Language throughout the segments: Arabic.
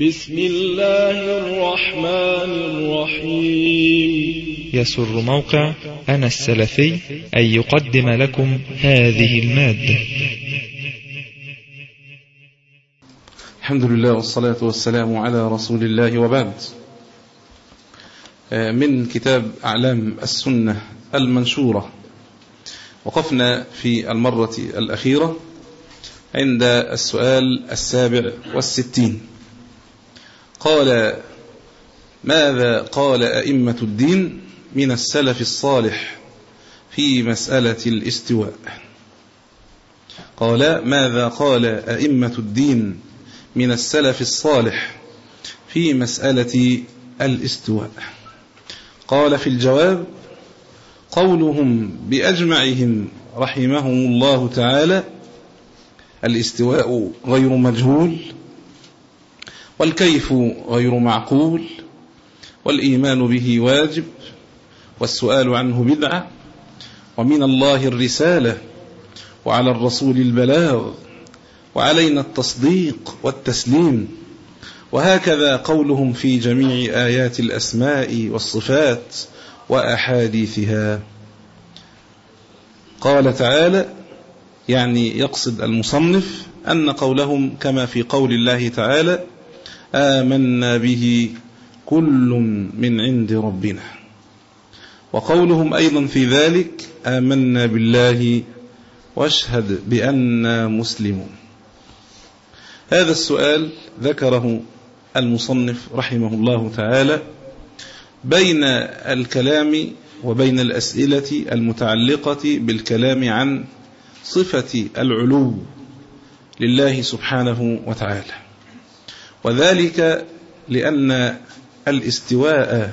بسم الله الرحمن الرحيم. يسر موقع أنا السلفي أن يقدم لكم هذه المادة. الحمد لله والصلاة والسلام على رسول الله وبعد. من كتاب أعلام السنة المنشورة. وقفنا في المرة الأخيرة عند السؤال السابع والستين. قال ماذا قال أئمة الدين من السلف الصالح في مسألة الاستواء؟ قال ماذا قال أئمة الدين من السلف الصالح في مسألة الاستواء؟ قال في الجواب قولهم بأجمعهم رحمهم الله تعالى الاستواء غير مجهول والكيف غير معقول والإيمان به واجب والسؤال عنه بدعة ومن الله الرسالة وعلى الرسول البلاغ وعلينا التصديق والتسليم وهكذا قولهم في جميع آيات الأسماء والصفات وأحاديثها. قال تعالى يعني يقصد المصنف أن قولهم كما في قول الله تعالى آمنا به كل من عند ربنا. وقولهم أيضا في ذلك آمنا بالله واشهد بأننا مسلمون. هذا السؤال ذكره المصنف رحمه الله تعالى بين الكلام وبين الأسئلة المتعلقة بالكلام عن صفة العلو لله سبحانه وتعالى. وذلك لأن الاستواء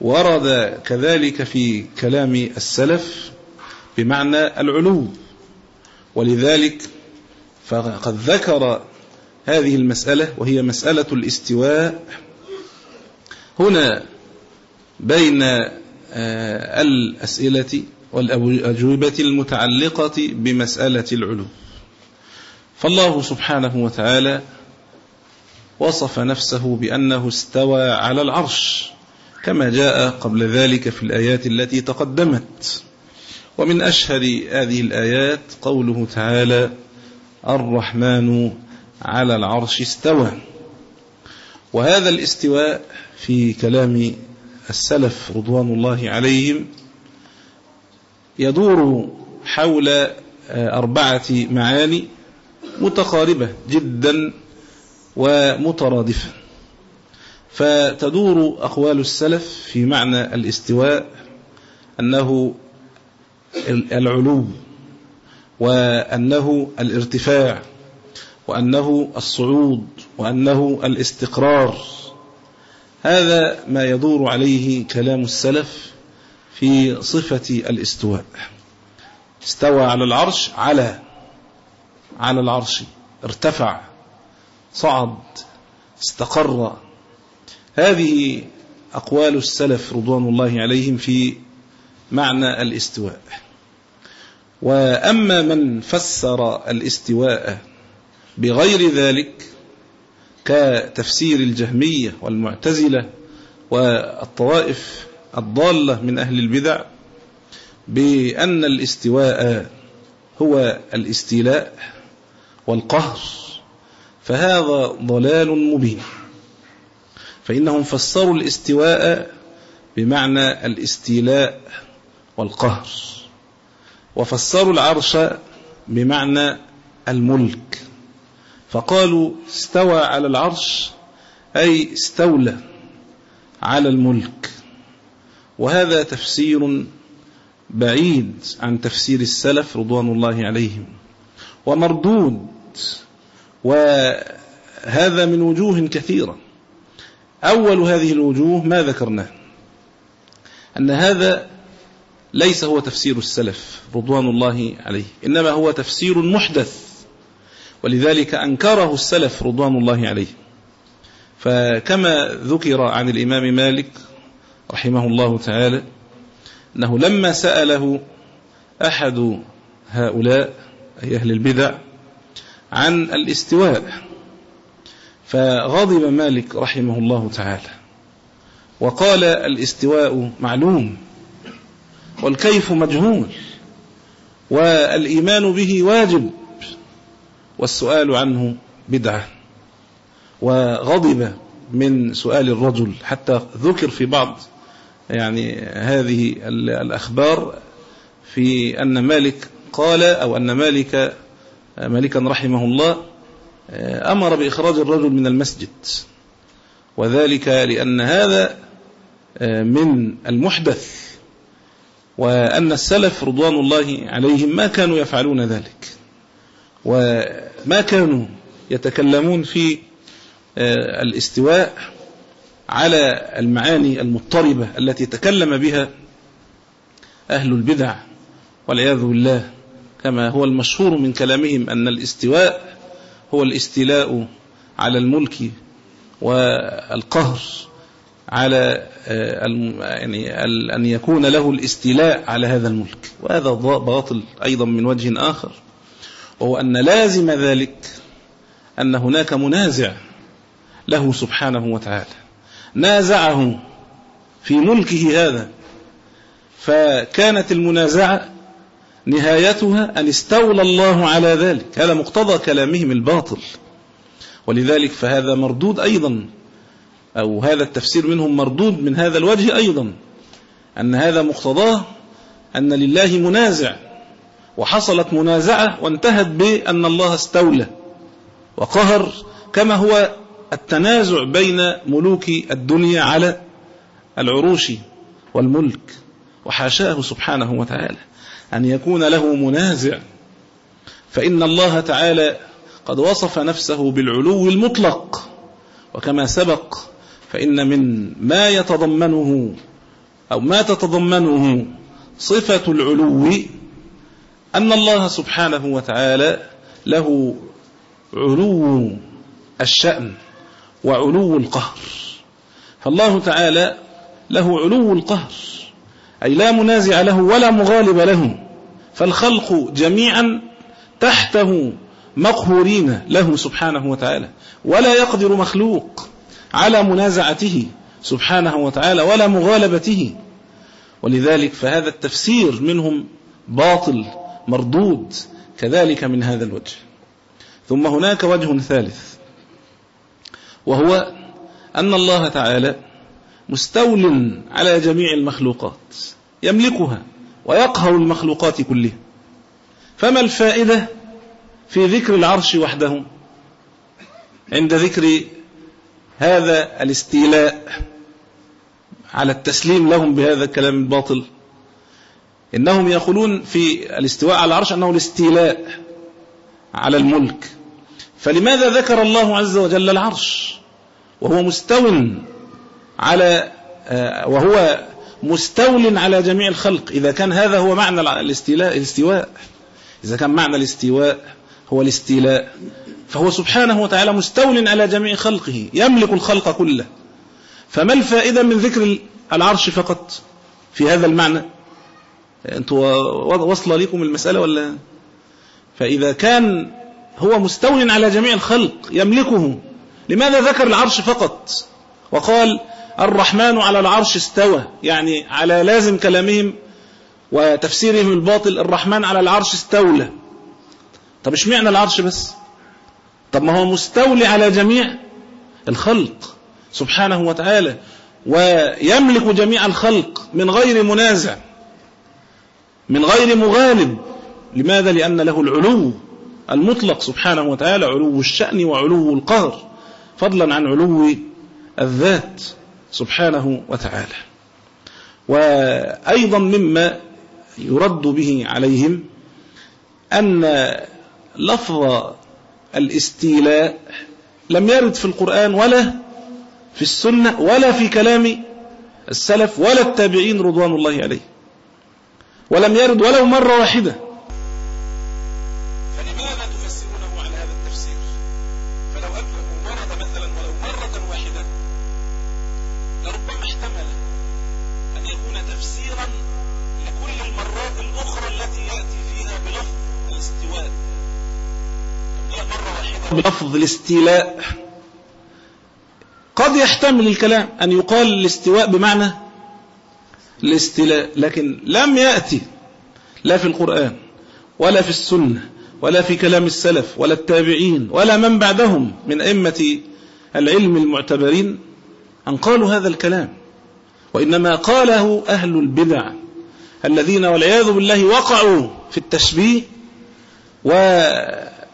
ورد كذلك في كلام السلف بمعنى العلو. ولذلك فقد ذكر هذه المسألة وهي مسألة الاستواء هنا بين الأسئلة والأجوبة المتعلقة بمسألة العلو. فالله سبحانه وتعالى وصف نفسه بأنه استوى على العرش كما جاء قبل ذلك في الآيات التي تقدمت. ومن أشهر هذه الآيات قوله تعالى الرحمن على العرش استوى وهذا الاستواء في كلام السلف رضوان الله عليهم يدور حول أربعة معاني متقاربة جدا ومترادفة فتدور أقوال السلف في معنى الاستواء أنه العلو وأنه الارتفاع وأنه الصعود وأنه الاستقرار. هذا ما يدور عليه كلام السلف في صفة الاستواء. استوى على العرش على على العرش ارتفع. صعد استقر. هذه أقوال السلف رضوان الله عليهم في معنى الاستواء. وأما من فسر الاستواء بغير ذلك كتفسير الجهمية والمعتزلة والطوائف الضالة من أهل البدع بأن الاستواء هو الاستيلاء والقهر. فهذا ضلال مبين. فإنهم فسروا الاستواء بمعنى الاستيلاء والقهر. وفسروا العرش بمعنى الملك. فقالوا استوى على العرش أي استولى على الملك. وهذا تفسير بعيد عن تفسير السلف رضوان الله عليهم. ومردود وهذا من وجوه كثيرة. أول هذه الوجوه ما ذكرناه أن هذا ليس هو تفسير السلف رضوان الله عليه إنما هو تفسير محدث ولذلك أنكره السلف رضوان الله عليه. فكما ذكر عن الإمام مالك رحمه الله تعالى أنه لما سأله أحد هؤلاء أي أهل البدع عن الاستواء. فغضب مالك رحمه الله تعالى وقال الاستواء معلوم والكيف مجهول والإيمان به واجب والسؤال عنه بدعة. وغضب من سؤال الرجل حتى ذكر في بعض يعني هذه الأخبار في أن مالك قال أو أن مالك مالكا رحمه الله أمر بإخراج الرجل من المسجد. وذلك لأن هذا من المحدث وأن السلف رضوان الله عليهم ما كانوا يفعلون ذلك. وما كانوا يتكلمون في الاستواء على المعاني المضطربة التي تكلم بها أهل البدع والعياذ بالله. كما هو المشهور من كلامهم أن الاستواء هو الاستيلاء على الملك والقهر على يعني أن يكون له الاستيلاء على هذا الملك. وهذا باطل أيضا من وجه آخر وهو أن لازم ذلك أن هناك منازع له سبحانه وتعالى. نازعه في ملكه هذا فكانت المنازعة نهايتها أن استولى الله على ذلك هذا مقتضى كلامهم الباطل. ولذلك فهذا مردود أيضا أو هذا التفسير منهم مردود من هذا الوجه أيضا أن هذا مقتضاه أن لله منازع وحصلت منازعة وانتهت بأن الله استولى وقهر كما هو التنازع بين ملوك الدنيا على العروش والملك وحاشاه سبحانه وتعالى. أن يكون له منازع. فإن الله تعالى قد وصف نفسه بالعلو المطلق. وكما سبق فإن من ما يتضمنه أو ما تتضمنه صفة العلو أن الله سبحانه وتعالى له علو الشأن وعلو القهر. فالله تعالى له علو القهر. أي لا منازع له ولا مغالب له فالخلق جميعا تحته مقهورين له سبحانه وتعالى ولا يقدر مخلوق على منازعته سبحانه وتعالى ولا مغالبته. ولذلك فهذا التفسير منهم باطل مردود كذلك من هذا الوجه. ثم هناك وجه ثالث وهو أن الله تعالى مستول على جميع المخلوقات يملكها ويقهر المخلوقات كلها. فما الفائدة في ذكر العرش وحده؟ عند ذكر هذا الاستيلاء على التسليم لهم بهذا الكلام الباطل. إنهم يقولون في الاستواء على العرش أنه الاستيلاء على الملك. فلماذا ذكر الله عز وجل العرش وهو مستو على آه، وهو مستول على جميع الخلق. إذا كان هذا هو معنى الاستيلاء الاستواء. إذا كان معنى الاستواء هو الاستيلاء. فهو سبحانه وتعالى مستول على جميع خلقه يملك الخلق كله. فما الفائدة من ذكر العرش فقط في هذا المعنى؟ أنتوا وصل لكم المسألة ولا؟ فإذا كان هو مستول على جميع الخلق يملكه. لماذا ذكر العرش فقط؟ وقال الرحمن على العرش استوى. يعني على لازم كلامهم وتفسيرهم الباطل الرحمن على العرش استولى. طب إيش معنى العرش بس؟ طب ما هو مستولي على جميع الخلق سبحانه وتعالى ويملك جميع الخلق من غير منازع من غير مغالب. لماذا؟ لأن له العلو المطلق سبحانه وتعالى علو الشأن وعلو القهر. فضلا عن علو الذات. سبحانه وتعالى. وأيضا مما يرد به عليهم أن لفظ الاستيلاء لم يرد في القرآن ولا في السنة ولا في كلام السلف ولا التابعين رضوان الله عليه. ولم يرد ولو مرة واحدة. بلفظ الاستيلاء. قد يحتمل الكلام أن يقال الاستواء بمعنى الاستلاء لكن لم يأتي لا في القرآن ولا في السنة ولا في كلام السلف ولا التابعين ولا من بعدهم من أئمة العلم المعتبرين أن قالوا هذا الكلام. وإنما قاله أهل البدع الذين والعياذ بالله وقعوا في التشبيه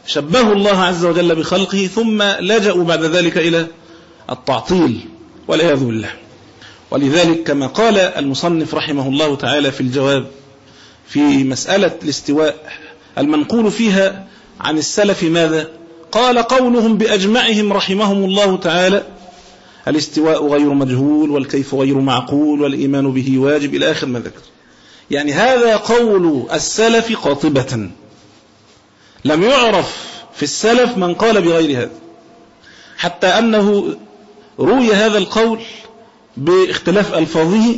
وشبهوا الله عز وجل بخلقه ثم لجأوا بعد ذلك إلى التعطيل والعياذ بالله. ولذلك كما قال المصنف رحمه الله تعالى في الجواب في مسألة الاستواء المنقول فيها عن السلف ماذا؟ قال قولهم بأجمعهم رحمهم الله تعالى الاستواء غير مجهول والكيف غير معقول والإيمان به واجب إلى آخر ما ذكر. يعني هذا قول السلف قاطبة. لم يعرف في السلف من قال بغير هذا حتى أنه روي هذا القول باختلاف ألفاظه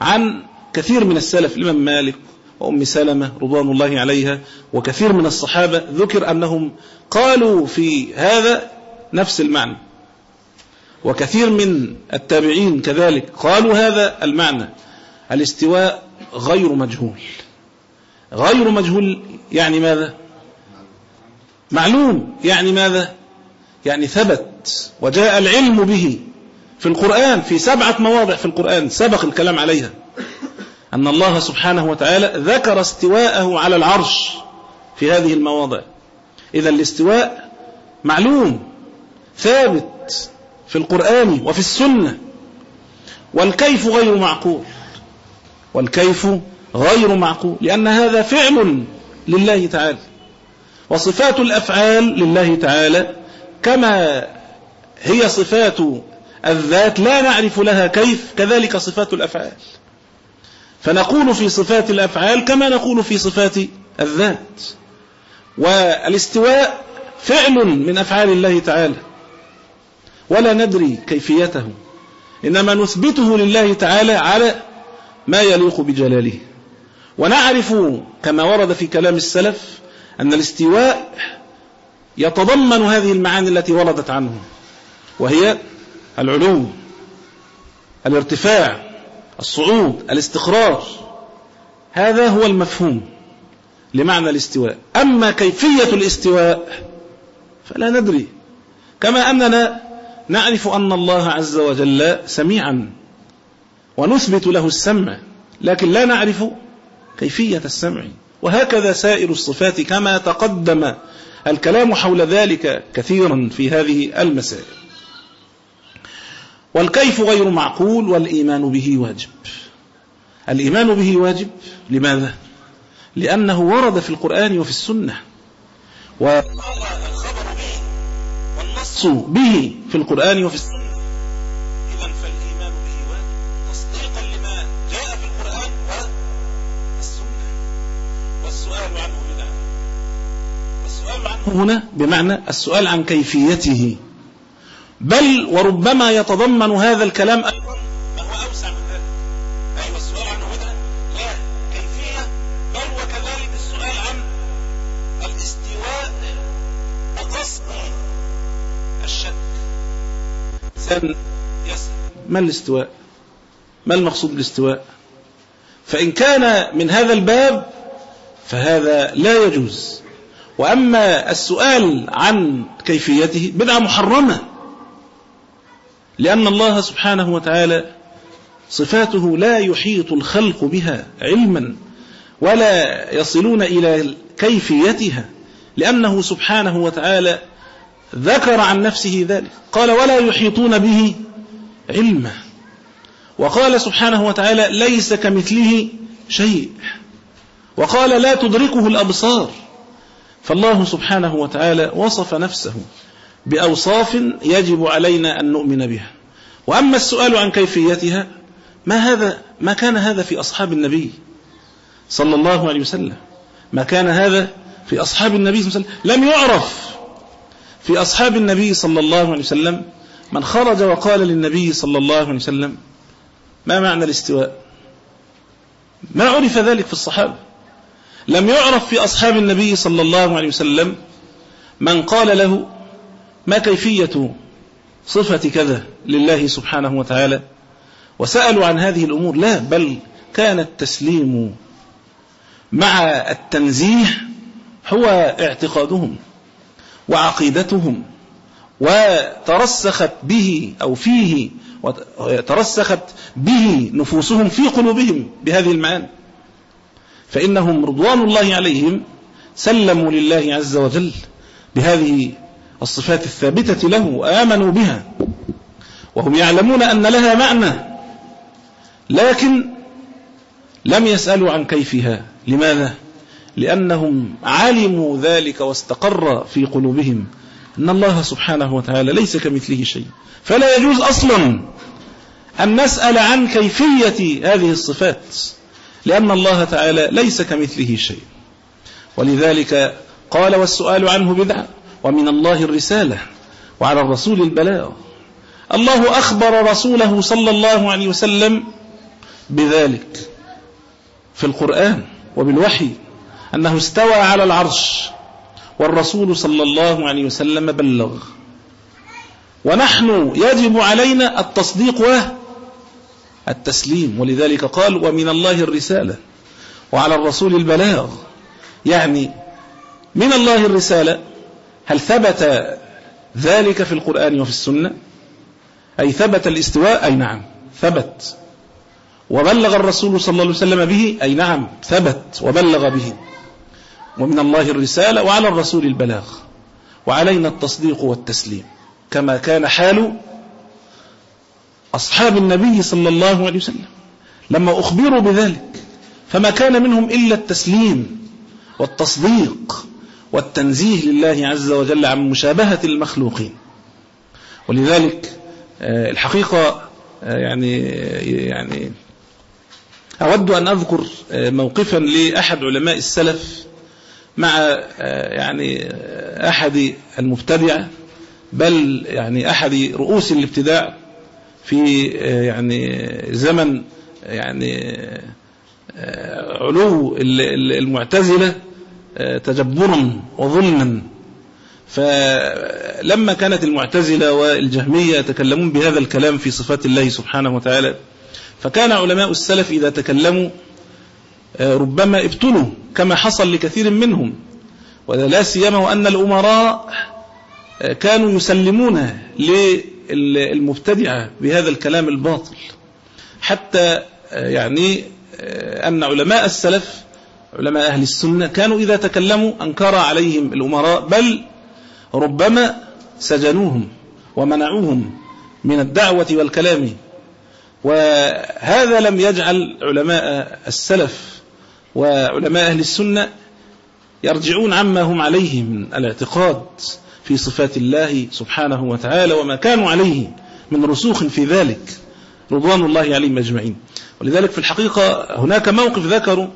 عن كثير من السلف الإمام مالك وأم سلمة رضوان الله عليها وكثير من الصحابة ذكر أنهم قالوا في هذا نفس المعنى وكثير من التابعين كذلك قالوا هذا المعنى الاستواء غير مجهول. غير مجهول يعني ماذا؟ معلوم. يعني ماذا؟ يعني ثبت. وجاء العلم به في القرآن في سبعة مواضع في القرآن سبق الكلام عليها. أن الله سبحانه وتعالى ذكر استواءه على العرش في هذه المواضع. إذا الاستواء معلوم ثابت في القرآن وفي السنة. والكيف غير معقول؟ والكيف غير معقول. لأن هذا فعل لله تعالى. وصفات الأفعال لله تعالى كما هي صفات الذات لا نعرف لها كيف كذلك صفات الأفعال. فنقول في صفات الأفعال كما نقول في صفات الذات. والاستواء فعل من أفعال الله تعالى. ولا ندري كيفيته. إنما نثبته لله تعالى على ما يليق بجلاله. ونعرف كما ورد في كلام السلف أن الاستواء يتضمن هذه المعاني التي وردت عنه وهي العلو الارتفاع الصعود الاستقرار هذا هو المفهوم لمعنى الاستواء. أما كيفية الاستواء فلا ندري. كما أننا نعرف أن الله عز وجل سميعا ونثبت له السمع لكن لا نعرف كيفية السمع. وهكذا سائر الصفات كما تقدم الكلام حول ذلك كثيرا في هذه المسائل. والكيف غير معقول والإيمان به واجب. الإيمان به واجب لماذا؟ لأنه ورد في القرآن وفي السنة. والخبر به والنص به في القرآن وفي السنة. هنا بمعنى السؤال عن كيفيته. بل وربما يتضمن هذا الكلام أيضا أوسع من ذلك. السؤال هنا لا كيفية بل وكذلك السؤال عن الاستواء بقصد الشك. يسأل ما الاستواء؟ ما المقصود بالاستواء? فإن كان من هذا الباب فهذا لا يجوز. وأما السؤال عن كيفيته بدعة محرمة. لأن الله سبحانه وتعالى صفاته لا يحيط الخلق بها علما ولا يصلون إلى كيفيتها لأنه سبحانه وتعالى ذكر عن نفسه ذلك. قال ولا يحيطون به علما وقال سبحانه وتعالى ليس كمثله شيء وقال لا تدركه الأبصار فالله سبحانه وتعالى وصف نفسه بأوصاف يجب علينا أن نؤمن بها. وأما السؤال عن كيفيتها ما هذا ما كان هذا في أصحاب النبي صلى الله عليه وسلم؟ ما كان هذا في أصحاب النبي صلى الله عليه وسلم؟ لم يعرف في أصحاب النبي صلى الله عليه وسلم من خرج وقال للنبي صلى الله عليه وسلم ما معنى الاستواء؟ ما عرف ذلك في الصحابة. لم يعرف في أصحاب النبي صلى الله عليه وسلم من قال له ما كيفية صفة كذا لله سبحانه وتعالى؟ وسألوا عن هذه الأمور. لا بل كان التسليم مع التنزيه هو اعتقادهم وعقيدتهم وترسخت به أو فيه وترسخت به نفوسهم في قلوبهم بهذه المعاني. فإنهم رضوان الله عليهم سلموا لله عز وجل بهذه الصفات الثابتة له وآمنوا بها. وهم يعلمون أن لها معنى لكن لم يسألوا عن كيفها. لماذا؟ لأنهم علموا ذلك واستقر في قلوبهم أن الله سبحانه وتعالى ليس كمثله شيء. فلا يجوز أصلا أن نسأل عن كيفية هذه الصفات. لأن الله تعالى ليس كمثله شيء. ولذلك قال والسؤال عنه بدعة ومن الله الرسالة وعلى الرسول البلاغ. الله أخبر رسوله صلى الله عليه وسلم بذلك في القرآن وبالوحي أنه استوى على العرش والرسول صلى الله عليه وسلم بلغ. ونحن يجب علينا التصديق والتسليم ولذلك قال ومن الله الرسالة وعلى الرسول البلاغ. يعني من الله الرسالة هل ثبت ذلك في القرآن وفي السنة؟ أي ثبت الاستواء؟ أي نعم ثبت. وبلغ الرسول صلى الله عليه وسلم به؟ أي نعم ثبت وبلغ به. ومن الله الرسالة وعلى الرسول البلاغ. وعلينا التصديق والتسليم كما كان حال أصحاب النبي صلى الله عليه وسلم. لما أخبروا بذلك فما كان منهم إلا التسليم والتصديق والتنزيه لله عز وجل عن مشابهة المخلوقين. ولذلك آه، الحقيقة آه، يعني يعني أود أن أذكر آه، موقفا لأحد علماء السلف مع يعني أحد المبتدعة بل يعني أحد رؤوس الابتداع في يعني زمن يعني علو المعتزلة تجبرا وظلما. فلما كانت المعتزلة والجهمية يتكلمون بهذا الكلام في صفات الله سبحانه وتعالى فكان علماء السلف إذا تكلموا ربما ابتلوا كما حصل لكثير منهم. ولا سيما وأن الأمراء كانوا يسلمون للمبتدعة بهذا الكلام الباطل. حتى يعني أن علماء السلف علماء أهل السنة كانوا إذا تكلموا أنكر عليهم الأمراء بل ربما سجنوهم ومنعوهم من الدعوة والكلام. وهذا لم يجعل علماء السلف وعلماء أهل السنة يرجعون عما هم عليه من الاعتقاد. في صفات الله سبحانه وتعالى وما كانوا عليه من رسوخ في ذلك. رضوان الله عليهم أجمعين. ولذلك في الحقيقة هناك موقف ذكروا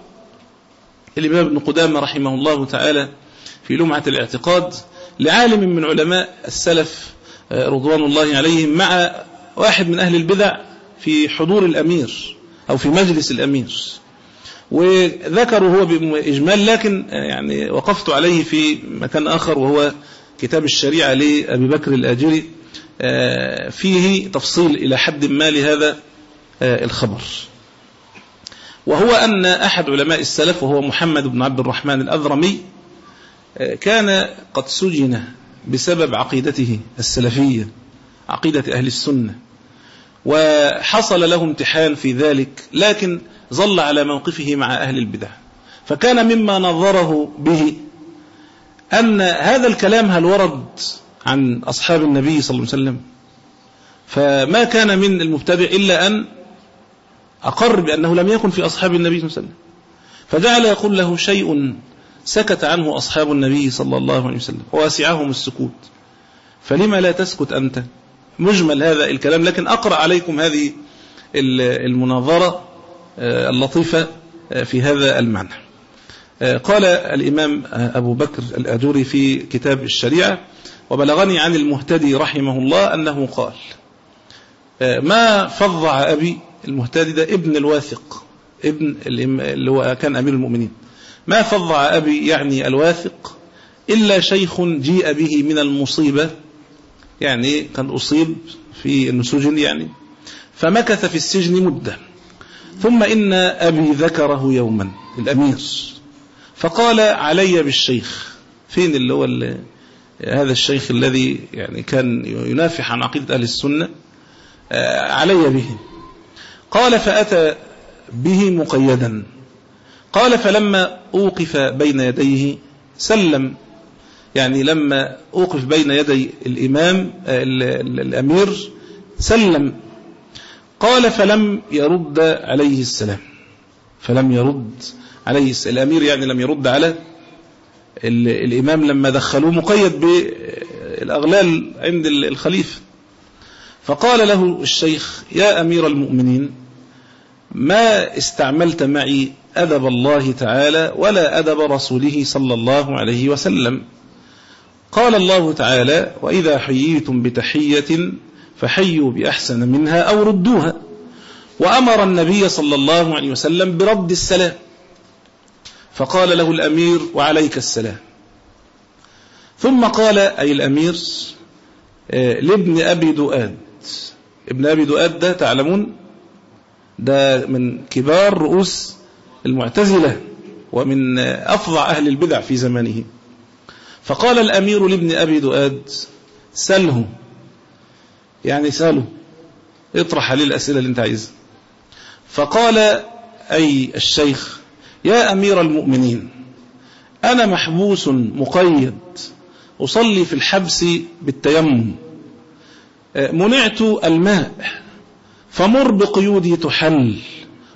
الإمام ابن قدامة رحمه الله تعالى في لمعة الاعتقاد لعالم من علماء السلف آه، رضوان الله عليهم مع واحد من أهل البدع في حضور الأمير أو في مجلس الأمير. وذكروا هو بإجمال لكن آه، يعني وقفت عليه في مكان آخر وهو كتاب الشريعة لأبي بكر الآجري آه، فيه تفصيل إلى حد ما لهذا الخبر. وهو أن أحد علماء السلف وهو محمد بن عبد الرحمن الأذرمي كان قد سجن بسبب عقيدته السلفية عقيدة أهل السنة. وحصل له امتحان في ذلك لكن ظل على موقفه مع أهل البدع. فكان مما نظره به أن هذا الكلام هل ورد عن أصحاب النبي صلى الله عليه وسلم؟ فما كان من المبتدع إلا أن أقر بأنه لم يكن في أصحاب النبي صلى الله عليه وسلم. فجعل يقول له شيء سكت عنه أصحاب النبي صلى الله عليه وسلم وواسعهم السكوت. فلما لا تسكت أنت؟ مجمل هذا الكلام لكن أقرأ عليكم هذه المناظرة آه، اللطيفة آه، في هذا المعنى. قال الإمام أبو بكر الأجوري في كتاب الشريعة وبلغني عن المهتدي رحمه الله أنه قال ما فضع أبي المهتدي ده ابن الواثق ابن اللي هو كان أمير المؤمنين. ما فضع أبي يعني الواثق إلا شيخ جيء به من المصيبة يعني كان أصيب في النسوج يعني فمكث في السجن مدة ثم إن أبي ذكره يوما الأمير. فقال علي بالشيخ. فين اللي هو اللي هذا الشيخ الذي يعني كان ينافح عن عقيدة أهل السنة؟ آه، علي به. قال فأتى به مقيدا. قال فلما أوقف بين يديه سلم. يعني لما أوقف بين يدي الإمام آه، الأمير سلم. قال فلم يرد عليه السلام. فلم يرد. عليه الأمير يعني لم يرد على الإمام لما دخلوه مقيد بالأغلال عند الخليفة فقال له الشيخ يا أمير المؤمنين ما استعملت معي أدب الله تعالى ولا أدب رسوله صلى الله عليه وسلم؟ قال الله تعالى وإذا حييتم بتحية فحيوا بأحسن منها أو ردوها. وأمر النبي صلى الله عليه وسلم برد السلام. فقال له الأمير وعليك السلام. ثم قال أي الأمير آه، لابن أبي دؤاد. ابن أبي دؤاد ده تعلمون ده من كبار رؤوس المعتزلة ومن أفظع أهل البدع في زمانه. فقال الأمير لابن أبي دؤاد سله. يعني ساله اطرح عليه الأسئلة اللي انت عايزها. فقال أي الشيخ يا أمير المؤمنين أنا محبوس مقيد أصلي في الحبس بالتيمم. منعت الماء فمر بقيودي تحل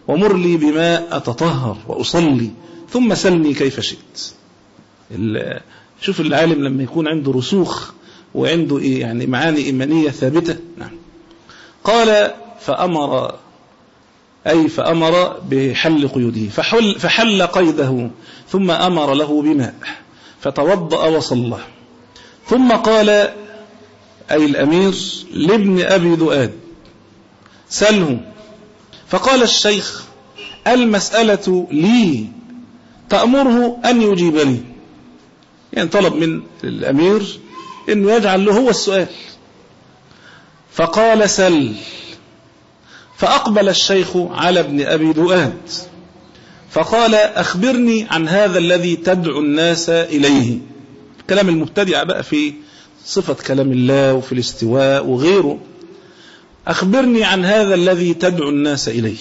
ومر لي بماء أتطهر وأصلي ثم سلني كيف شئت. شوف العالم لما يكون عنده رسوخ وعنده إيه يعني معاني إيمانية ثابتة. نعم. قال فأمر أي فأمر بحل قيوده فحل, فحل قيده ثم أمر له بماء فتوضأ وصلى. ثم قال أي الأمير لابن أبي ذؤاد سله. فقال الشيخ المسألة لي تأمره أن يجيبني. يعني طلب من الأمير أنه يجعل له هو السؤال. فقال سل. فأقبل الشيخ على ابن أبي دؤاد فقال أخبرني عن هذا الذي تدعو الناس إليه. كلام المبتدع بقى في صفة كلام الله وفي الاستواء وغيره. أخبرني عن هذا الذي تدعو الناس إليه.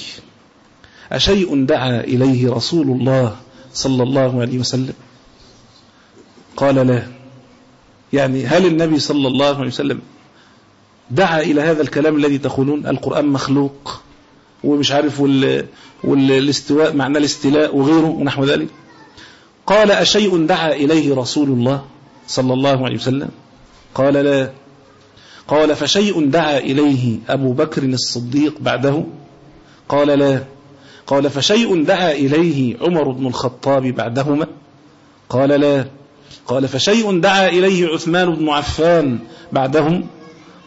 أشيء دعا إليه رسول الله صلى الله عليه وسلم؟ قال لا. يعني هل النبي صلى الله عليه وسلم دعا إلى هذا الكلام الذي تقولون القرآن مخلوق ومش عارف وال... والاستواء معنى الاستلاء وغيره ونحو ذلك. قال أشيء دعا إليه رسول الله صلى الله عليه وسلم؟ قال لا. قال فشيء دعا إليه أبو بكر الصديق بعده؟ قال لا. قال فشيء دعا إليه عمر بن الخطاب بعدهما؟ قال لا. قال فشيء دعا إليه عثمان بن عفان بعدهم؟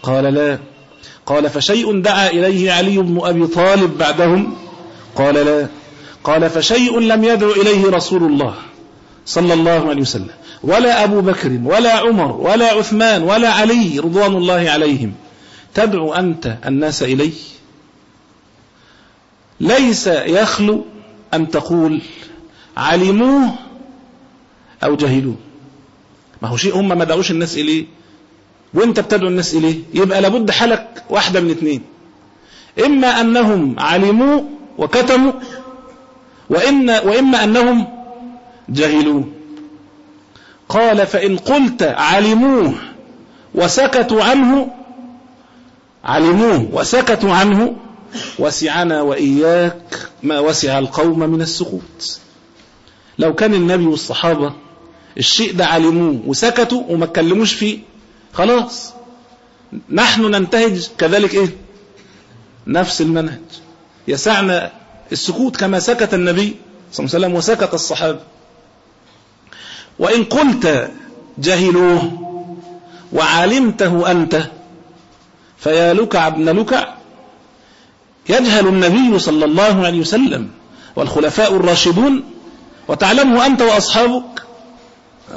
قال لا. قال فشيء دعا إليه علي بن أبي طالب بعدهم؟ قال لا. قال فشيء لم يدعو إليه رسول الله صلى الله عليه وسلم. ولا أبو بكر ولا عمر ولا عثمان ولا علي رضوان الله عليهم. تدعو أنت الناس إليه ليس يخلو أن تقول علموه أو جهلوه. ما هو شيء هم ما دعوش الناس إليه. وانت بتدعو الناس إليه يبقى لابد حلك واحدة من اثنين إما أنهم علموا وكتموا وإن وإما أنهم جهلوه قال فإن قلت علموه وسكتوا عنه علموه وسكتوا عنه وسعنا وإياك ما وسع القوم من السكوت لو كان النبي والصحابة الشيء ده علموه وسكتوا وما اتكلموش فيه خلاص. نحن ننتهج كذلك إيه؟ نفس المنهج. يسعنا السكوت كما سكت النبي صلى الله عليه وسلم وسكت الصحابة. وإن قلت جهلوه وعلمته أنت فيا لكع ابن لكع يجهل النبي صلى الله عليه وسلم والخلفاء الراشدون وتعلمه أنت وأصحابك.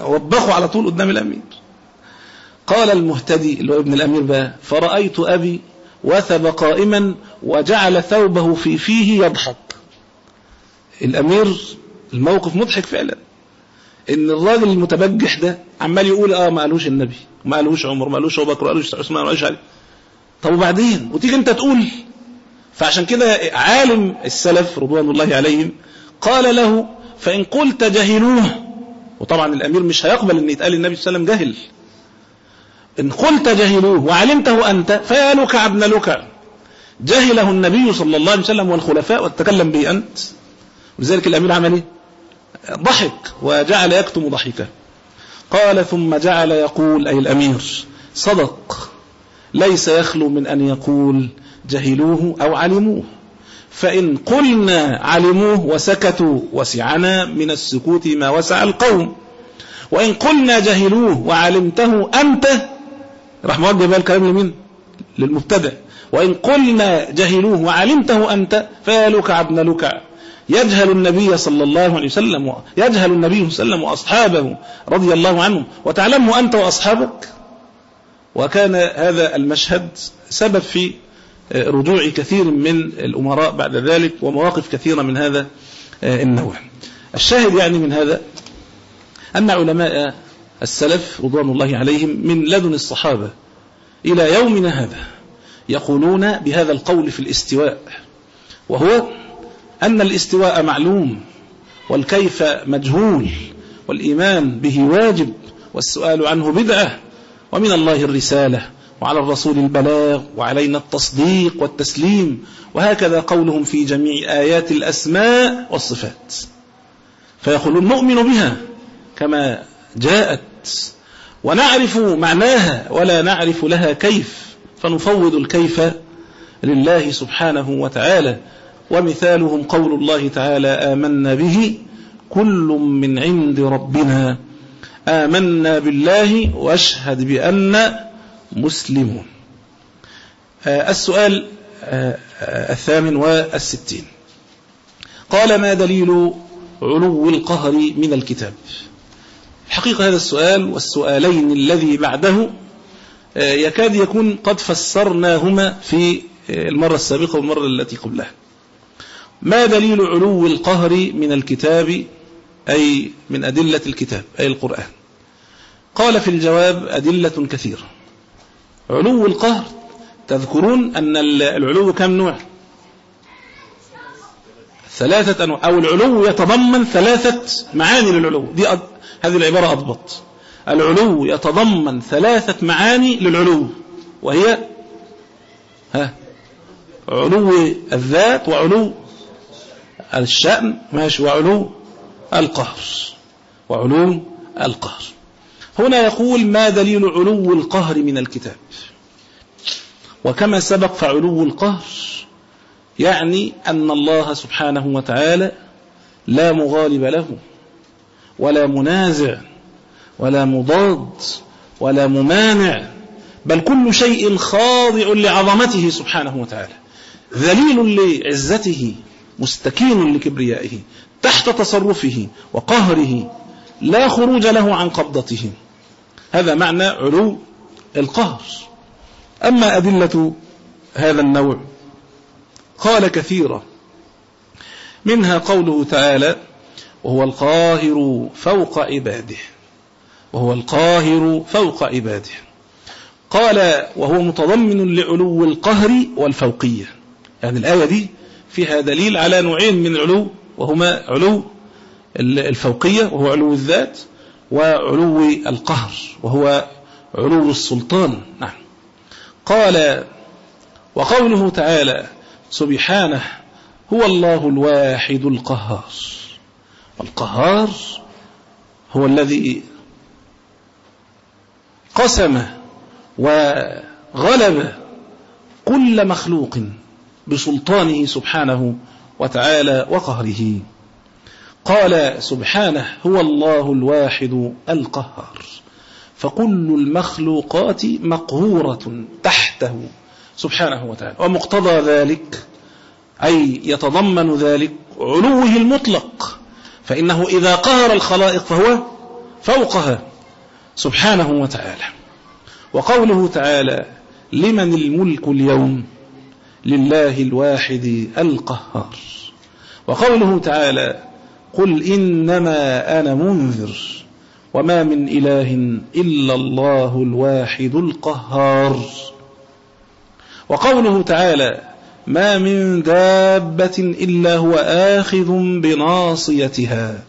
وبخوا على طول قدام الأمير. قال المهتدي اللي هو ابن الأمير بقى فرأيت أبي وثب قائما وجعل ثوبه في فيه يضحك. الأمير الموقف مضحك فعلا. إن الراجل المتبجح ده عمال يقول آه ما قالوش النبي ما قالوش عمر ما قالوش أبو بكر ما قالوش عثمان ما قالوش علي. طب وبعدين؟ وتيجي أنت تقول. فعشان كده عالم السلف رضوان الله عليهم قال له فإن قلت جهلوه. وطبعا الأمير مش هيقبل إن يتقال النبي صلى الله عليه وسلم جهل إن قلت جهلوه وعلمته أنت فيا لكع ابن لكع جهله النبي صلى الله عليه وسلم والخلفاء وتكلم به أنت. ولذلك الأمير عمل إيه ضحك وجعل يكتم ضحكة. قال ثم جعل يقول أي الأمير صدق. ليس يخلو من أن يقول جهلوه أو علموه. فإن قلنا علموه وسكتوا وسعنا من السكوت ما وسع القوم. وإن قلنا جهلوه وعلمته أنت راح موجه بقى الكلام لمين؟ للمبتدع. وإن قلنا جهلوه وعلمته أنت فيا لكع ابن لكع يجهل النبي صلى الله عليه وسلم يجهل النبي صلى الله عليه وسلم وأصحابه رضي الله عنهم. وتعلمه أنت وأصحابك؟ وكان هذا المشهد سبب في رجوع كثير من الأمراء بعد ذلك ومواقف كثيرة من هذا النوع. الشاهد يعني من هذا أن علماء السلف رضوان الله عليهم من لدن الصحابة إلى يومنا هذا يقولون بهذا القول في الاستواء وهو أن الاستواء معلوم والكيف مجهول والإيمان به واجب والسؤال عنه بدعة ومن الله الرسالة وعلى الرسول البلاغ وعلينا التصديق والتسليم وهكذا قولهم في جميع آيات الأسماء والصفات. فيقولون نؤمن بها كما جاءت ونعرف معناها ولا نعرف لها كيف. فنفوض الكيف لله سبحانه وتعالى. ومثالهم قول الله تعالى آمنا به كل من عند ربنا. آمنا بالله واشهد بأن مسلمون. السؤال الثامن والستين. قال ما دليل علو القهر من الكتاب؟ حقيقة هذا السؤال والسؤالين الذي بعده يكاد يكون قد فسرناهما في المرة السابقة والمرة التي قبلها. ما دليل علو القهر من الكتاب أي من أدلة الكتاب أي القرآن؟ قال في الجواب أدلة كثيرة. علو القهر تذكرون أن العلو كم نوع؟ ثلاثة أنواع أو العلو يتضمن ثلاثة معاني للعلو. دي. هذه العبارة أضبط. العلو يتضمن ثلاثة معاني للعلو وهي ها علو الذات وعلو الشأن ماشي وعلو القهر وعلو القهر. هنا يقول ما دليل علو القهر من الكتاب؟ وكما سبق فعلو القهر يعني أن الله سبحانه وتعالى لا مغالب له. ولا منازع ولا مضاد ولا ممانع بل كل شيء خاضع لعظمته سبحانه وتعالى. ذليل لعزته مستكين لكبريائه تحت تصرفه وقهره لا خروج له عن قبضته. هذا معنى علو القهر. أما أدلة هذا النوع قال كثيرا منها قوله تعالى وهو القاهر فوق عباده. وهو القاهر فوق عباده. قال وهو متضمن لعلو القهر والفوقية. يعني الآية دي فيها دليل على نوعين من العلو وهما علو الفوقية وهو علو الذات وعلو القهر وهو علو السلطان. نعم. قال وقوله تعالى سبحانه هو الله الواحد القهار. والقهار هو الذي قسم وغلب كل مخلوق بسلطانه سبحانه وتعالى وقهره. قال سبحانه هو الله الواحد القهار فكل المخلوقات مقهورة تحته سبحانه وتعالى ومقتضى ذلك أي يتضمن ذلك علوه المطلق. فإنه إذا قهر الخلائق فهو فوقها سبحانه وتعالى. وقوله تعالى لمن الملك اليوم؟ لله الواحد القهار. وقوله تعالى قل إنما أنا منذر وما من إله إلا الله الواحد القهار. وقوله تعالى ما من دابة إلا هو آخذ بناصيتها.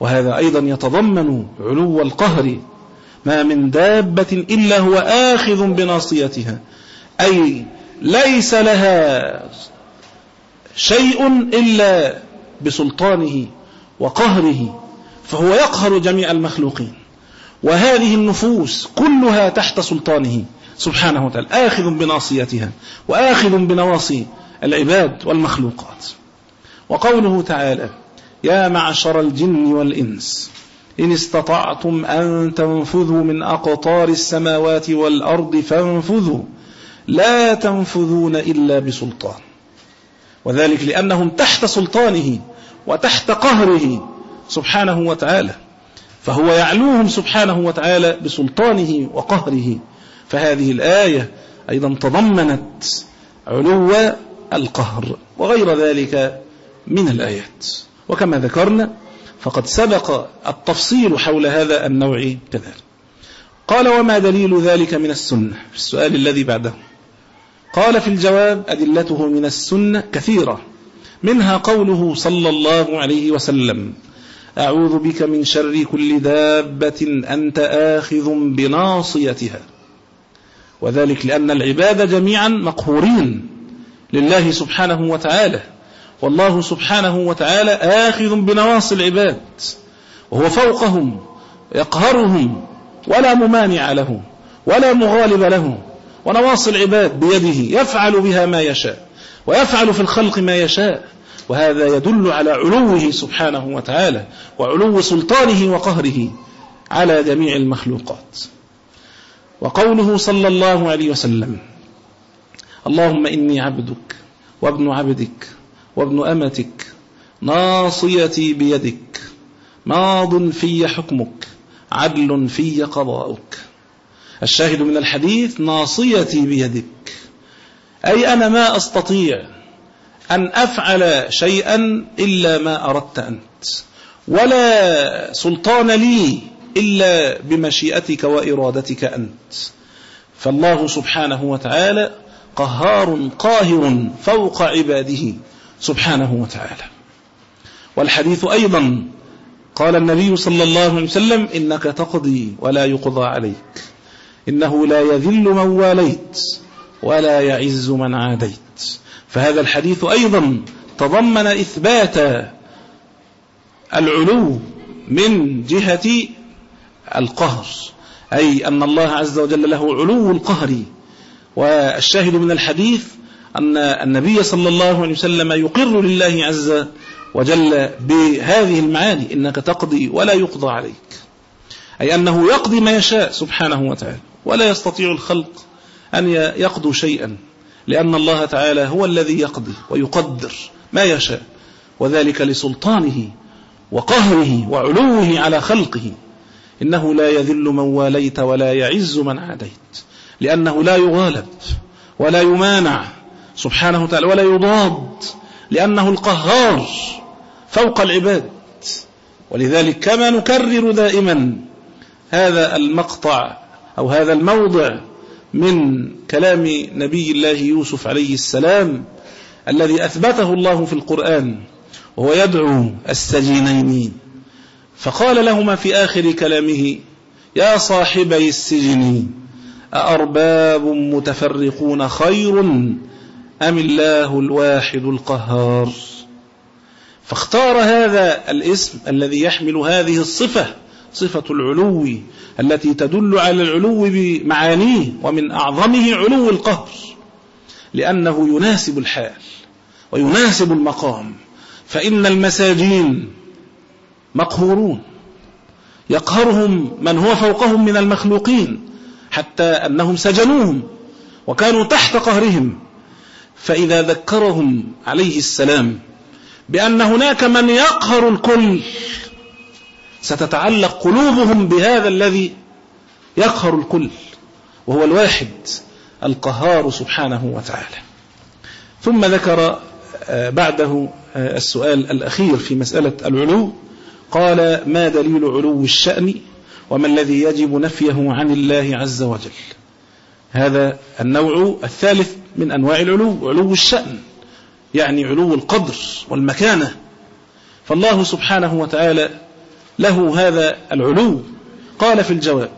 وهذا أيضا يتضمن علو القهر. ما من دابة إلا هو آخذ بناصيتها. أي ليس لها شيء إلا بسلطانه وقهره فهو يقهر جميع المخلوقين. وهذه النفوس كلها تحت سلطانه. سبحانه وتعالى. آخذ بناصيتها وآخذ بنواصي العباد والمخلوقات. وقوله تعالى يا معشر الجن والإنس إن استطعتم أن تنفذوا من أقطار السماوات والأرض فانفذوا لا تنفذون إلا بسلطان. وذلك لأنهم تحت سلطانه وتحت قهره سبحانه وتعالى فهو يعلوهم سبحانه وتعالى بسلطانه وقهره. فهذه الآية أيضا تضمنت علو القهر وغير ذلك من الآيات. وكما ذكرنا فقد سبق التفصيل حول هذا النوع كذلك. قال وما دليل ذلك من السنة؟ في السؤال الذي بعده. قال في الجواب أدلته من السنة كثيرة منها قوله صلى الله عليه وسلم أعوذ بك من شر كل دابة أنت آخذ بناصيتها. وذلك لأن العباد جميعا مقهورين لله سبحانه وتعالى. والله سبحانه وتعالى آخذ بنواصي العباد وهو فوقهم يقهرهم ولا ممانع له ولا مغالب له ونواصي العباد بيده يفعل بها ما يشاء ويفعل في الخلق ما يشاء. وهذا يدل على علوه سبحانه وتعالى وعلو سلطانه وقهره على جميع المخلوقات. وقوله صلى الله عليه وسلم اللهم إني عبدك وابن عبدك وابن أمتك ناصيتي بيدك ماض في حكمك عدل في قضاؤك. الشاهد من الحديث ناصيتي بيدك أي أنا ما أستطيع أن أفعل شيئا إلا ما أردت أنت ولا سلطان لي إلا بمشيئتك وإرادتك أنت. فالله سبحانه وتعالى قهار قاهر فوق عباده سبحانه وتعالى. والحديث أيضا قال النبي صلى الله عليه وسلم إنك تقضي ولا يقضى عليك. إنه لا يذل من واليت ولا يعز من عاديت. فهذا الحديث أيضا تضمن إثبات العلو من جهة القهر. أي أن الله عز وجل له علو القهر. والشاهد من الحديث أن النبي صلى الله عليه وسلم يقر لله عز وجل بهذه المعاني إنك تقضي ولا يقضى عليك. أي أنه يقضي ما يشاء سبحانه وتعالى ولا يستطيع الخلق أن يقضوا شيئا لأن الله تعالى هو الذي يقضي ويقدر ما يشاء وذلك لسلطانه وقهره وعلوه على خلقه. إنه لا يذل من واليت ولا يعز من عاديت. لأنه لا يغالب ولا يمانع سبحانه وتعالى ولا يضاد لأنه القهار فوق العباد. ولذلك كما نكرر دائما هذا المقطع أو هذا الموضع من كلام نبي الله يوسف عليه السلام الذي أثبته الله في القرآن وهو يدعو السجينين. فقال لهما في آخر كلامه يا صاحبي السجن أأرباب متفرقون خير أم الله الواحد القهار؟ فاختار هذا الاسم الذي يحمل هذه الصفة صفة العلو التي تدل على العلو بمعانيه ومن أعظمه علو القهر لأنه يناسب الحال ويناسب المقام فإن المساجين مقهورون. يقهرهم من هو فوقهم من المخلوقين حتى أنهم سجنوهم وكانوا تحت قهرهم. فإذا ذكرهم عليه السلام بأن هناك من يقهر الكل ستتعلق قلوبهم بهذا الذي يقهر الكل وهو الواحد القهار سبحانه وتعالى. ثم ذكر آه، بعده آه، السؤال الأخير في مسألة العلو. قال ما دليل علو الشأن وما الذي يجب نفيه عن الله عز وجل? هذا النوع الثالث من أنواع العلو علو الشأن يعني علو القدر والمكانة. فالله سبحانه وتعالى له هذا العلو. قال في الجواب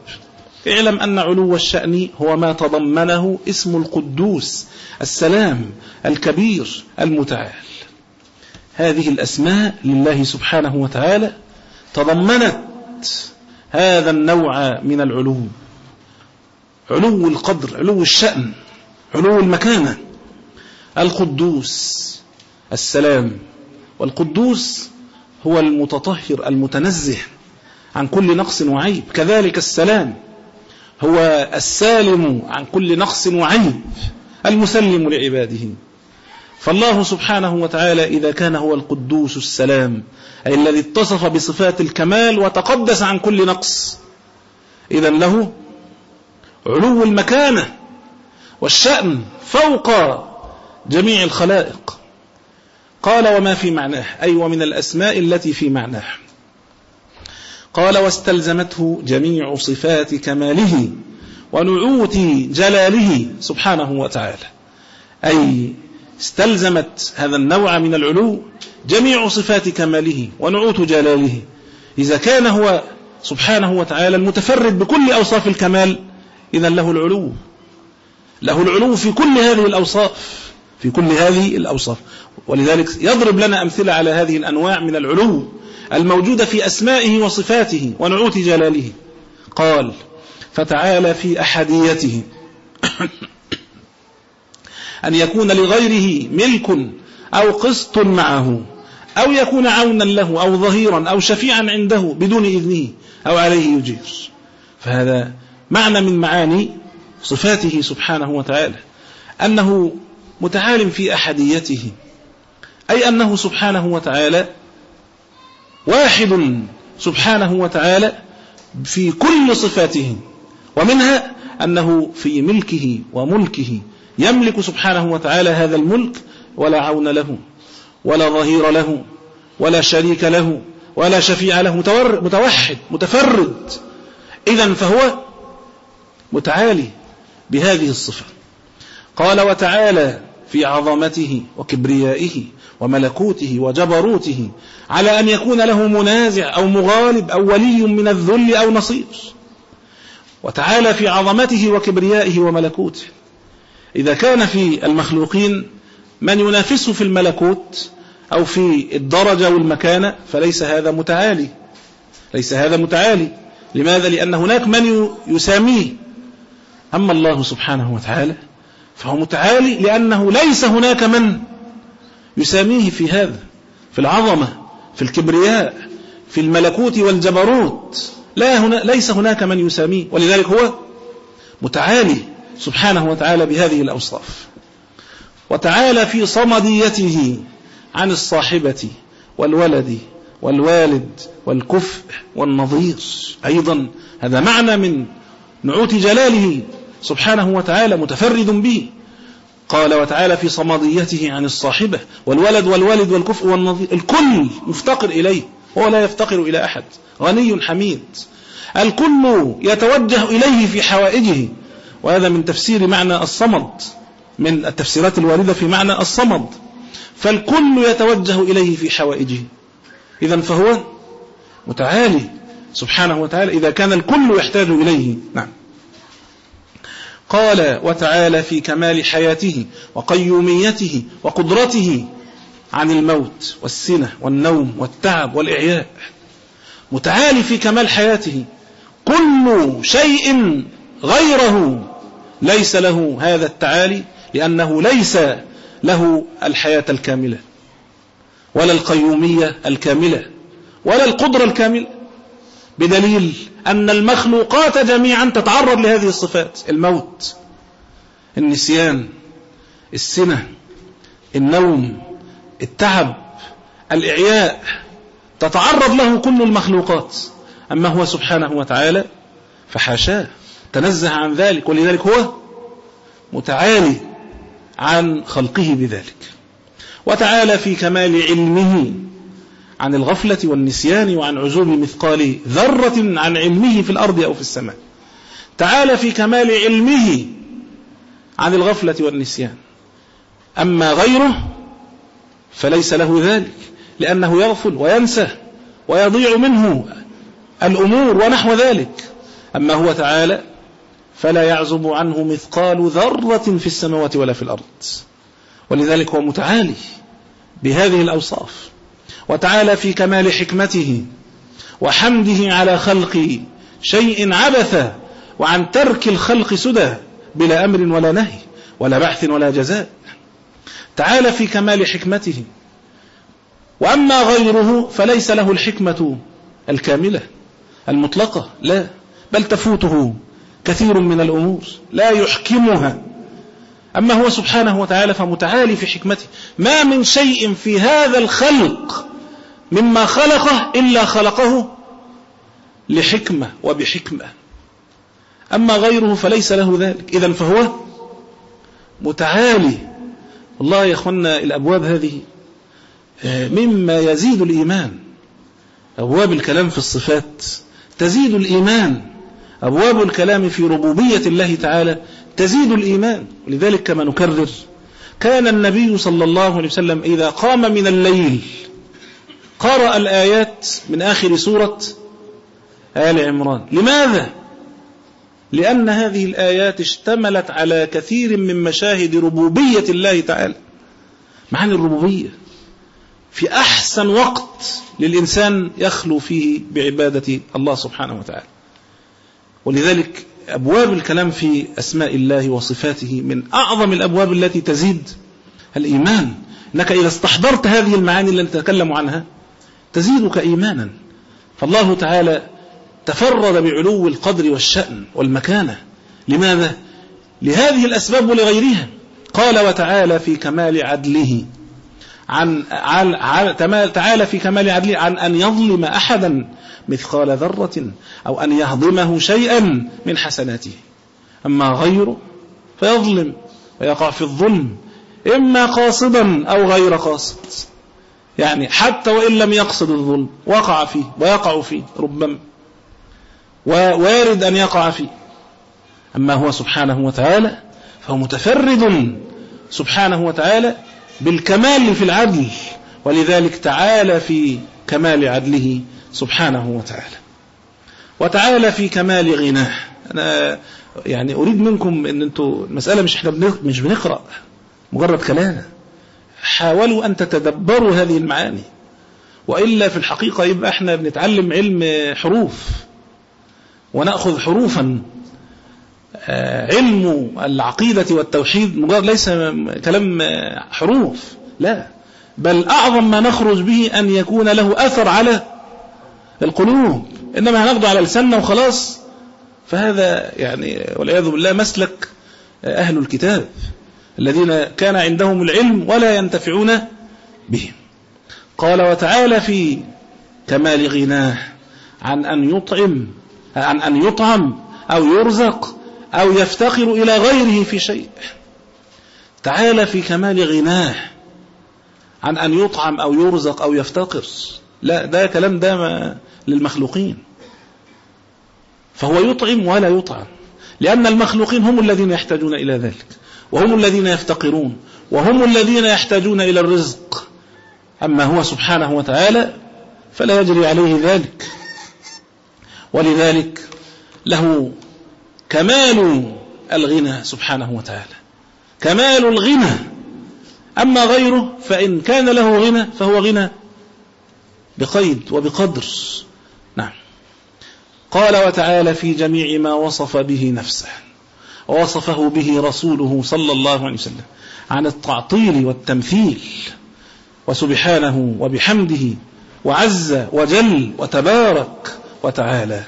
اعلم أن علو الشأن هو ما تضمنه اسم القدوس السلام الكبير المتعال. هذه الأسماء لله سبحانه وتعالى تضمنت هذا النوع من العلو. علو القدر علو الشأن علو المكانة. القدوس السلام. والقدوس هو المتطهر المتنزه عن كل نقص وعيب. كذلك السلام هو السالم عن كل نقص وعيب. المسلم لعباده. فالله سبحانه وتعالى إذا كان هو القدوس السلام أي الذي اتصف بصفات الكمال وتقدس عن كل نقص. إذا له علو المكانة والشأن فوق جميع الخلائق. قال وما في معناه أي ومن الأسماء التي في معناه. قال واستلزمته جميع صفات كماله ونعوت جلاله سبحانه وتعالى. أي استلزمت هذا النوع من العلو جميع صفات كماله ونعوت جلاله. إذا كان هو سبحانه وتعالى المتفرد بكل أوصاف الكمال إذا له العلو. له العلو في كل هذه الأوصاف في كل هذه الأوصاف. ولذلك يضرب لنا أمثلة على هذه الأنواع من العلو الموجودة في أسمائه وصفاته ونعوت جلاله. قال فتعالى في أحديته أن يكون لغيره ملك أو قسط معه أو يكون عونا له أو ظهيرا أو شفيعا عنده بدون إذنه أو عليه يجير. فهذا معنى من معاني صفاته سبحانه وتعالى أنه متعال في أحديته أي أنه سبحانه وتعالى واحد سبحانه وتعالى في كل صفاته ومنها أنه في ملكه وملكه يملك سبحانه وتعالى هذا الملك ولا عون له ولا ظهير له ولا شريك له ولا شفيع له متوحد متفرد. إذا فهو متعالي بهذه الصفة. قال وتعالى في عظمته وكبريائه وملكوته وجبروته على أن يكون له منازع أو مغالب أو ولي من الذل أو نصير. وتعالى في عظمته وكبريائه وملكوته. إذا كان في المخلوقين من ينافسه في الملكوت أو في الدرجة والمكانة فليس هذا متعالي. ليس هذا متعالي. لماذا؟ لأن هناك من يساميه. أما الله سبحانه وتعالى فهو متعالي لأنه ليس هناك من يساميه في هذا في العظمة في الكبرياء في الملكوت والجبروت. لا هنا ليس هناك من يساميه. ولذلك هو متعالي. سبحانه وتعالى بهذه الأوصاف. وتعالى في صمديته عن الصاحبة والولد والوالد والكفء والنظير أيضا. هذا معنى من نعوت جلاله. سبحانه وتعالى متفرد به. قال وتعالى في صمديته عن الصاحبة والولد والوالد والكفء والنظير. الكل مفتقر إليه هو لا يفتقر إلى أحد. غني حميد. الكل يتوجه إليه في حوائجه. وهذا من تفسير معنى الصمد من التفسيرات الواردة في معنى الصمد. فالكل يتوجه إليه في حوائجه. إذا فهو متعالي سبحانه وتعالى إذا كان الكل يحتاج إليه. نعم. قال وتعالى في كمال حياته وقيوميته وقدرته عن الموت والسنة والنوم والتعب والإعياء. متعالي في كمال حياته. كل شيء غيره ليس له هذا التعالي لأنه ليس له الحياة الكاملة ولا القيومية الكاملة ولا القدرة الكاملة. بدليل أن المخلوقات جميعا تتعرض لهذه الصفات الموت النسيان السنة النوم التعب الإعياء تتعرض له كل المخلوقات. أما هو سبحانه وتعالى فحاشاه. تنزه عن ذلك ولذلك هو متعالي عن خلقه بذلك. وتعالى في كمال علمه عن الغفلة والنسيان وعن عزوب مثقال ذرة عن علمه في الأرض أو في السماء. تعالى في كمال علمه عن الغفلة والنسيان. أما غيره فليس له ذلك لأنه يغفل وينسى ويضيع منه الأمور ونحو ذلك. أما هو تعالى فلا يعزب عنه مثقال ذرة في السماوات ولا في الأرض. ولذلك هو متعالي بهذه الأوصاف. وتعالى في كمال حكمته وحمده على خلق شيء عبث وعن ترك الخلق سدى بلا أمر ولا نهي ولا بحث ولا جزاء. تعالى في كمال حكمته. وأما غيره فليس له الحكمة الكاملة المطلقة لا بل تفوته كثير من الأمور لا يحكمها. أما هو سبحانه وتعالى فمتعالي في حكمته. ما من شيء في هذا الخلق مما خلقه إلا خلقه لحكمة وبحكمة. أما غيره فليس له ذلك. إذا فهو متعالي. والله يا أخوانا الأبواب هذه آه، مما يزيد الإيمان. أبواب الكلام في الصفات تزيد الإيمان. أبواب الكلام في ربوبية الله تعالى تزيد الإيمان. ولذلك كما نكرر كان النبي صلى الله عليه وسلم إذا قام من الليل قرأ الآيات من آخر سورة آل عمران. لماذا؟ لأن هذه الآيات اشتملت على كثير من مشاهد ربوبية الله تعالى. معاني الربوبية. في أحسن وقت للإنسان يخلو فيه بعبادة الله سبحانه وتعالى. ولذلك أبواب الكلام في أسماء الله وصفاته من أعظم الأبواب التي تزيد الإيمان. أنك إذا استحضرت هذه المعاني التي نتكلم عنها تزيدك إيمانا. فالله تعالى تفرد بعلو القدر والشأن والمكانة. لماذا؟ لهذه الأسباب ولغيرها. قال وتعالى في كمال عدله عن تعالى في كمال عدله عن أن يظلم أحدا مثقال ذرة أو أن يهضمه شيئا من حسناته. أما غيره فيظلم ويقع في الظلم إما قاصدا أو غير قاصد. يعني حتى وإن لم يقصد الظلم وقع فيه ويقع فيه ربما. ووارد أن يقع فيه. أما هو سبحانه وتعالى فهو متفرد. سبحانه وتعالى بالكمال في العدل ولذلك تعالى في كمال عدله سبحانه وتعالى. وتعالى في كمال غناه. أنا يعني أريد منكم أن أنتوا المسألة مش إحنا مش بنقرأ مجرد كلام. حاولوا أن تتدبروا هذه المعاني. وإلا في الحقيقة يبقى إحنا بنتعلم علم حروف ونأخذ حروفا. علم العقيدة والتوحيد مجرد ليس كلام حروف لا. بل أعظم ما نخرج به أن يكون له أثر على القلوب. إنما هناخده على لساننا وخلاص. فهذا يعني والعياذ بالله مسلك أهل الكتاب الذين كان عندهم العلم ولا ينتفعون به قال وتعالى في كمال غناه عن أن يطعم عن أن يطعم أو يرزق أو يفتقر إلى غيره في شيء. تعالى في كمال غناه عن أن يطعم أو يرزق أو يفتقر. لا ده كلام ده للمخلوقين. فهو يطعم ولا يطعم لأن المخلوقين هم الذين يحتاجون إلى ذلك وهم الذين يفتقرون وهم الذين يحتاجون إلى الرزق. أما هو سبحانه وتعالى فلا يجري عليه ذلك. ولذلك له كمال الغنى سبحانه وتعالى. كمال الغنى. أما غيره فإن كان له غنى فهو غنى بقيد وبقدر. نعم. قال وتعالى في جميع ما وصف به نفسه ووصفه به رسوله صلى الله عليه وسلم عن التعطيل والتمثيل وسبحانه وبحمده وعز وجل وتبارك وتعالى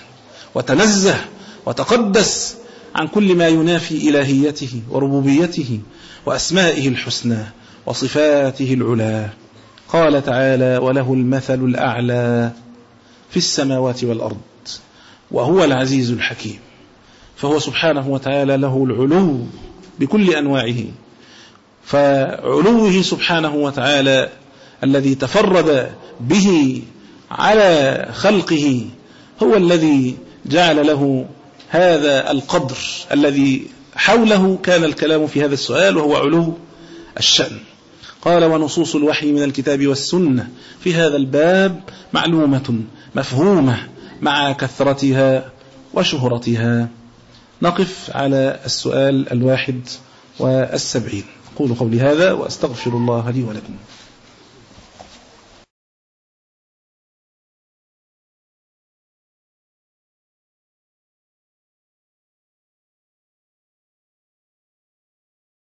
وتنزه وتقدس عن كل ما ينافي إلهيته وربوبيته وأسمائه الحسنى وصفاته العلا قال تعالى وله المثل الأعلى في السماوات والأرض وهو العزيز الحكيم. فهو سبحانه وتعالى له العلو بكل أنواعه. فعلوه سبحانه وتعالى الذي تفرد به على خلقه هو الذي جعل له هذا القدر الذي حوله كان الكلام في هذا السؤال وهو علو الشأن. قال ونصوص الوحي من الكتاب والسنة. في هذا الباب معلومة مفهومة مع كثرتها وشهرتها. نقف على السؤال الواحد والسبعين. قولوا قولي هذا وأستغفر الله لي ولكم.